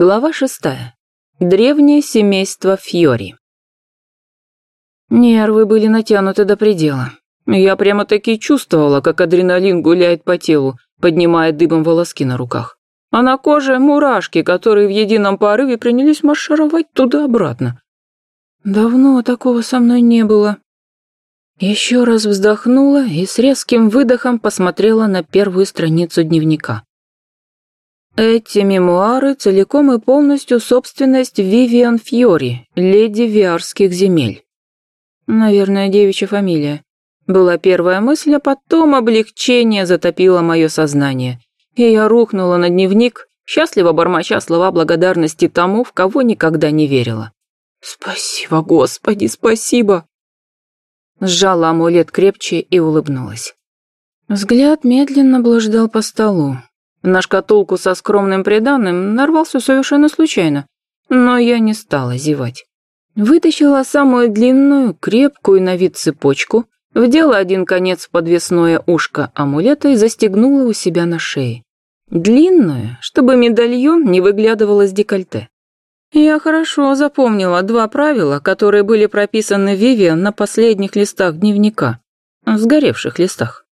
Глава шестая. Древнее семейство Фьори. Нервы были натянуты до предела. Я прямо-таки чувствовала, как адреналин гуляет по телу, поднимая дыбом волоски на руках. А на коже мурашки, которые в едином порыве принялись маршировать туда-обратно. Давно такого со мной не было. Еще раз вздохнула и с резким выдохом посмотрела на первую страницу дневника. Эти мемуары целиком и полностью собственность Вивиан Фьори, леди Виарских земель. Наверное, девичья фамилия. Была первая мысль, а потом облегчение затопило мое сознание. И я рухнула на дневник, счастливо бормоча слова благодарности тому, в кого никогда не верила. «Спасибо, Господи, спасибо!» Сжала амулет крепче и улыбнулась. Взгляд медленно блуждал по столу. На шкатулку со скромным приданным нарвался совершенно случайно, но я не стала зевать. Вытащила самую длинную, крепкую на вид цепочку, вдела один конец в подвесное ушко амулета и застегнула у себя на шее. Длинную, чтобы медальон не выглядывал из декольте. Я хорошо запомнила два правила, которые были прописаны Вивиан на последних листах дневника, сгоревших листах.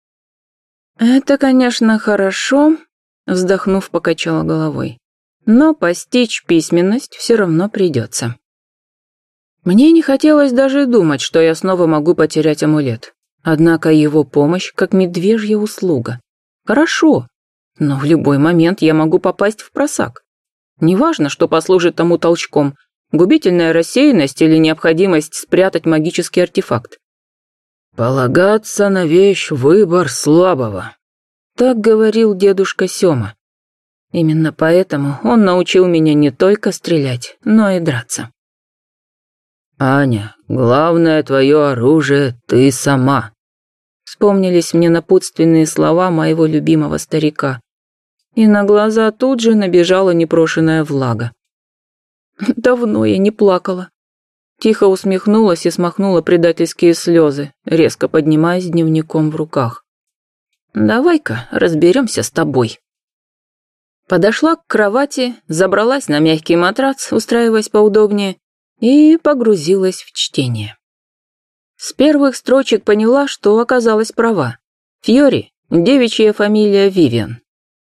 Это, конечно, хорошо, вздохнув, покачала головой. Но постичь письменность все равно придется. Мне не хотелось даже думать, что я снова могу потерять амулет. Однако его помощь как медвежья услуга. Хорошо, но в любой момент я могу попасть в просак. Неважно, что послужит тому толчком, губительная рассеянность или необходимость спрятать магический артефакт. «Полагаться на вещь – выбор слабого», – так говорил дедушка Сёма. Именно поэтому он научил меня не только стрелять, но и драться. «Аня, главное твое оружие – ты сама». Вспомнились мне напутственные слова моего любимого старика. И на глаза тут же набежала непрошенная влага. Давно я не плакала. Тихо усмехнулась и смахнула предательские слезы, резко поднимаясь дневником в руках. «Давай-ка разберемся с тобой». Подошла к кровати, забралась на мягкий матрац, устраиваясь поудобнее, и погрузилась в чтение. С первых строчек поняла, что оказалась права. Фьори – девичья фамилия Вивиан.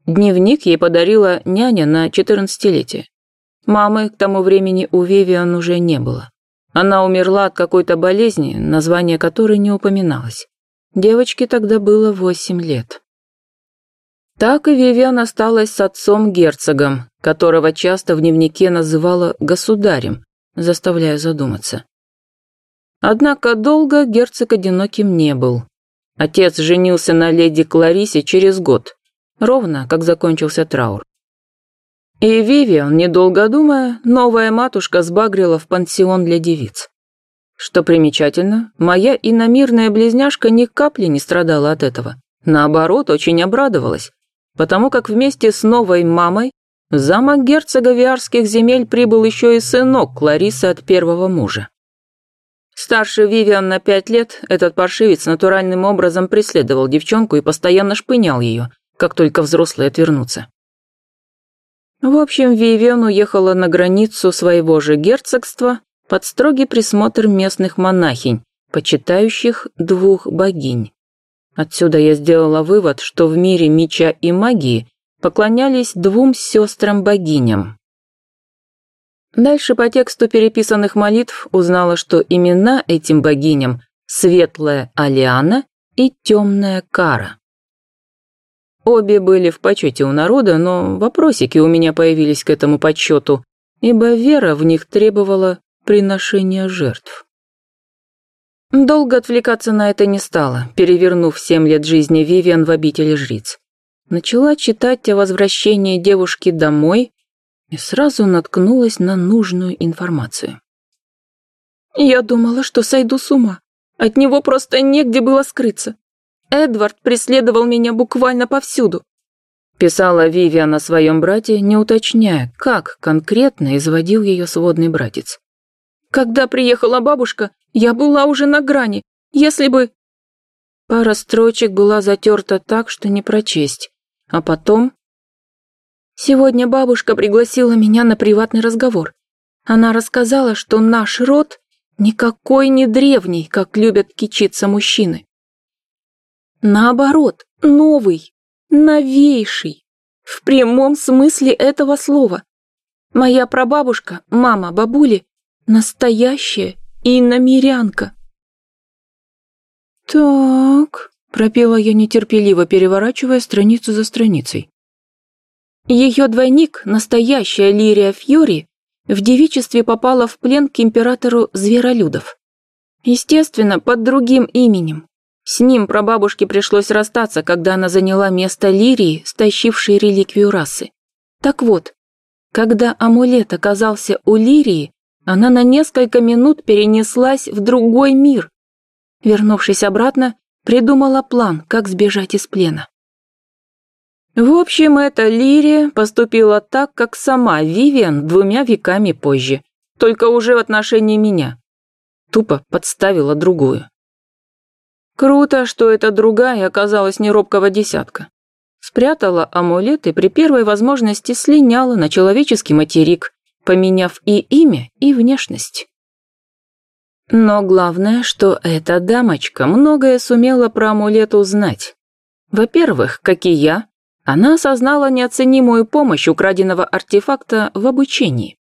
Дневник ей подарила няня на четырнадцатилетие. Мамы к тому времени у Вивиан уже не было. Она умерла от какой-то болезни, название которой не упоминалось. Девочке тогда было восемь лет. Так и Вивиан осталась с отцом-герцогом, которого часто в дневнике называла «государем», заставляя задуматься. Однако долго герцог одиноким не был. Отец женился на леди Кларисе через год, ровно как закончился траур. И Вивиан, недолго думая, новая матушка сбагрила в пансион для девиц. Что примечательно, моя иномирная близняшка ни капли не страдала от этого. Наоборот, очень обрадовалась, потому как вместе с новой мамой в замок герцога Виарских земель прибыл еще и сынок Кларисы от первого мужа. Старше Вивиан на пять лет, этот паршивец натуральным образом преследовал девчонку и постоянно шпынял ее, как только взрослые отвернутся. В общем, Вивиан уехала на границу своего же герцогства под строгий присмотр местных монахинь, почитающих двух богинь. Отсюда я сделала вывод, что в мире меча и магии поклонялись двум сестрам-богиням. Дальше по тексту переписанных молитв узнала, что имена этим богиням Светлая Алиана и Темная Кара. Обе были в почете у народа, но вопросики у меня появились к этому подсчету, ибо вера в них требовала приношения жертв. Долго отвлекаться на это не стала, перевернув семь лет жизни Вивиан в обители жриц начала читать о возвращении девушки домой и сразу наткнулась на нужную информацию. «Я думала, что сойду с ума. От него просто негде было скрыться. Эдвард преследовал меня буквально повсюду», писала Вивиан о своем брате, не уточняя, как конкретно изводил ее сводный братец. «Когда приехала бабушка, я была уже на грани. Если бы...» Пара строчек была затерта так, что не прочесть. А потом... Сегодня бабушка пригласила меня на приватный разговор. Она рассказала, что наш род никакой не древний, как любят кичиться мужчины. Наоборот, новый, новейший, в прямом смысле этого слова. Моя прабабушка, мама бабули, настоящая иномерянка. «Так», — пропела я нетерпеливо, переворачивая страницу за страницей. Ее двойник, настоящая Лирия Фьюри, в девичестве попала в плен к императору зверолюдов. Естественно, под другим именем. С ним прабабушке пришлось расстаться, когда она заняла место Лирии, стащившей реликвию расы. Так вот, когда амулет оказался у Лирии, она на несколько минут перенеслась в другой мир. Вернувшись обратно, придумала план, как сбежать из плена. В общем, эта Лирия поступила так, как сама Вивиан двумя веками позже, только уже в отношении меня. Тупо подставила другую. Круто, что эта другая оказалась не робкого десятка. Спрятала амулет и при первой возможности слиняла на человеческий материк, поменяв и имя, и внешность. Но главное, что эта дамочка многое сумела про амулет узнать. Во-первых, как и я, она осознала неоценимую помощь украденного артефакта в обучении.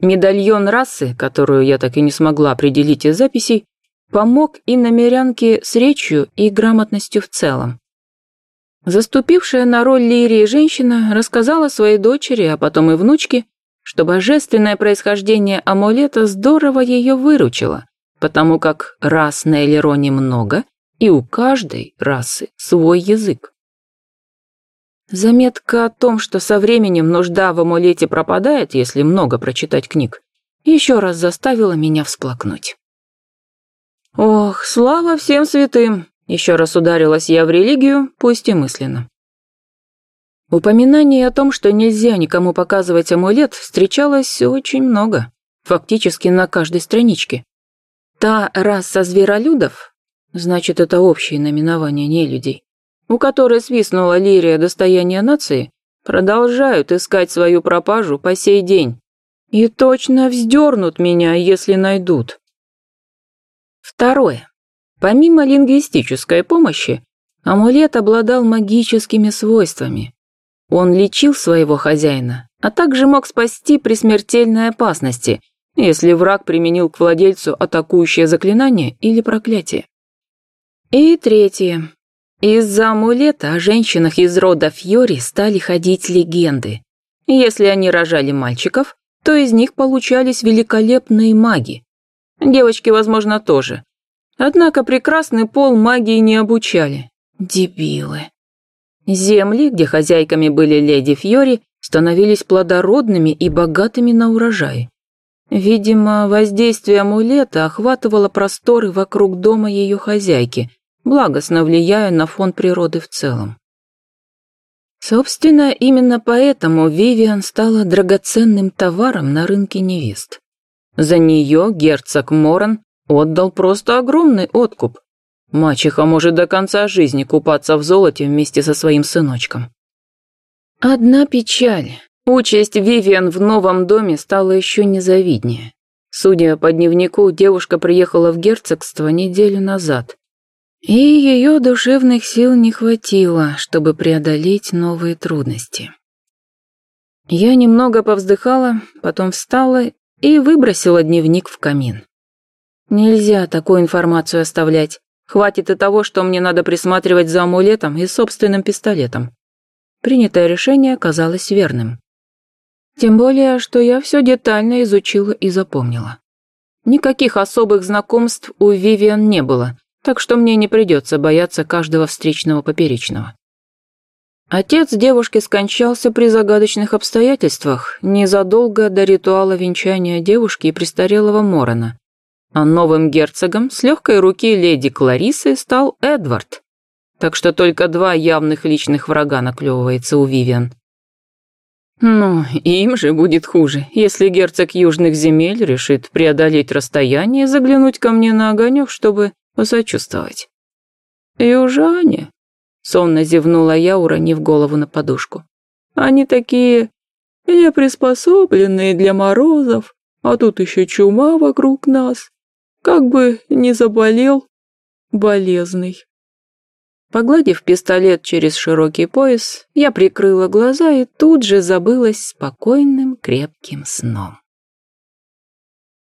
Медальон расы, которую я так и не смогла определить из записей, помог и намерянке с речью и грамотностью в целом. Заступившая на роль Лирии женщина рассказала своей дочери, а потом и внучке, что божественное происхождение амулета здорово ее выручило, потому как рас на Элероне много, и у каждой расы свой язык. Заметка о том, что со временем нужда в амулете пропадает, если много прочитать книг, еще раз заставила меня всплакнуть. Ох, слава всем святым! Еще раз ударилась я в религию, пусть и мысленно. Упоминаний о том, что нельзя никому показывать амулет, встречалось очень много, фактически на каждой страничке. Та раса зверолюдов, значит, это общее наименование нелюдей, у которой свистнула лирия достояния нации, продолжают искать свою пропажу по сей день. И точно вздернут меня, если найдут. Второе. Помимо лингвистической помощи, амулет обладал магическими свойствами. Он лечил своего хозяина, а также мог спасти при смертельной опасности, если враг применил к владельцу атакующее заклинание или проклятие. И третье. Из-за амулета о женщинах из рода Фьори стали ходить легенды. Если они рожали мальчиков, то из них получались великолепные маги. Девочки, возможно, тоже. Однако прекрасный пол магии не обучали. Дебилы. Земли, где хозяйками были леди Фьори, становились плодородными и богатыми на урожай. Видимо, воздействие амулета охватывало просторы вокруг дома ее хозяйки – благостно влияя на фон природы в целом. Собственно, именно поэтому Вивиан стала драгоценным товаром на рынке невест. За нее герцог Моран отдал просто огромный откуп. Мачеха может до конца жизни купаться в золоте вместе со своим сыночком. Одна печаль. Участь Вивиан в новом доме стала еще незавиднее. Судя по дневнику, девушка приехала в герцогство неделю назад и ее душевных сил не хватило, чтобы преодолеть новые трудности. Я немного повздыхала, потом встала и выбросила дневник в камин. Нельзя такую информацию оставлять. Хватит и того, что мне надо присматривать за амулетом и собственным пистолетом. Принятое решение оказалось верным. Тем более, что я все детально изучила и запомнила. Никаких особых знакомств у Вивиан не было, так что мне не придется бояться каждого встречного поперечного. Отец девушки скончался при загадочных обстоятельствах незадолго до ритуала венчания девушки и престарелого Морона, а новым герцогом с легкой руки леди Кларисы стал Эдвард. Так что только два явных личных врага наклевывается у Вивиан. Ну, им же будет хуже, если герцог южных земель решит преодолеть расстояние и заглянуть ко мне на огонек, чтобы посочувствовать. «Южане?» — сонно зевнула я, уронив голову на подушку. Они такие неприспособленные для морозов, а тут еще чума вокруг нас. Как бы не заболел болезный. Погладив пистолет через широкий пояс, я прикрыла глаза и тут же забылась спокойным крепким сном.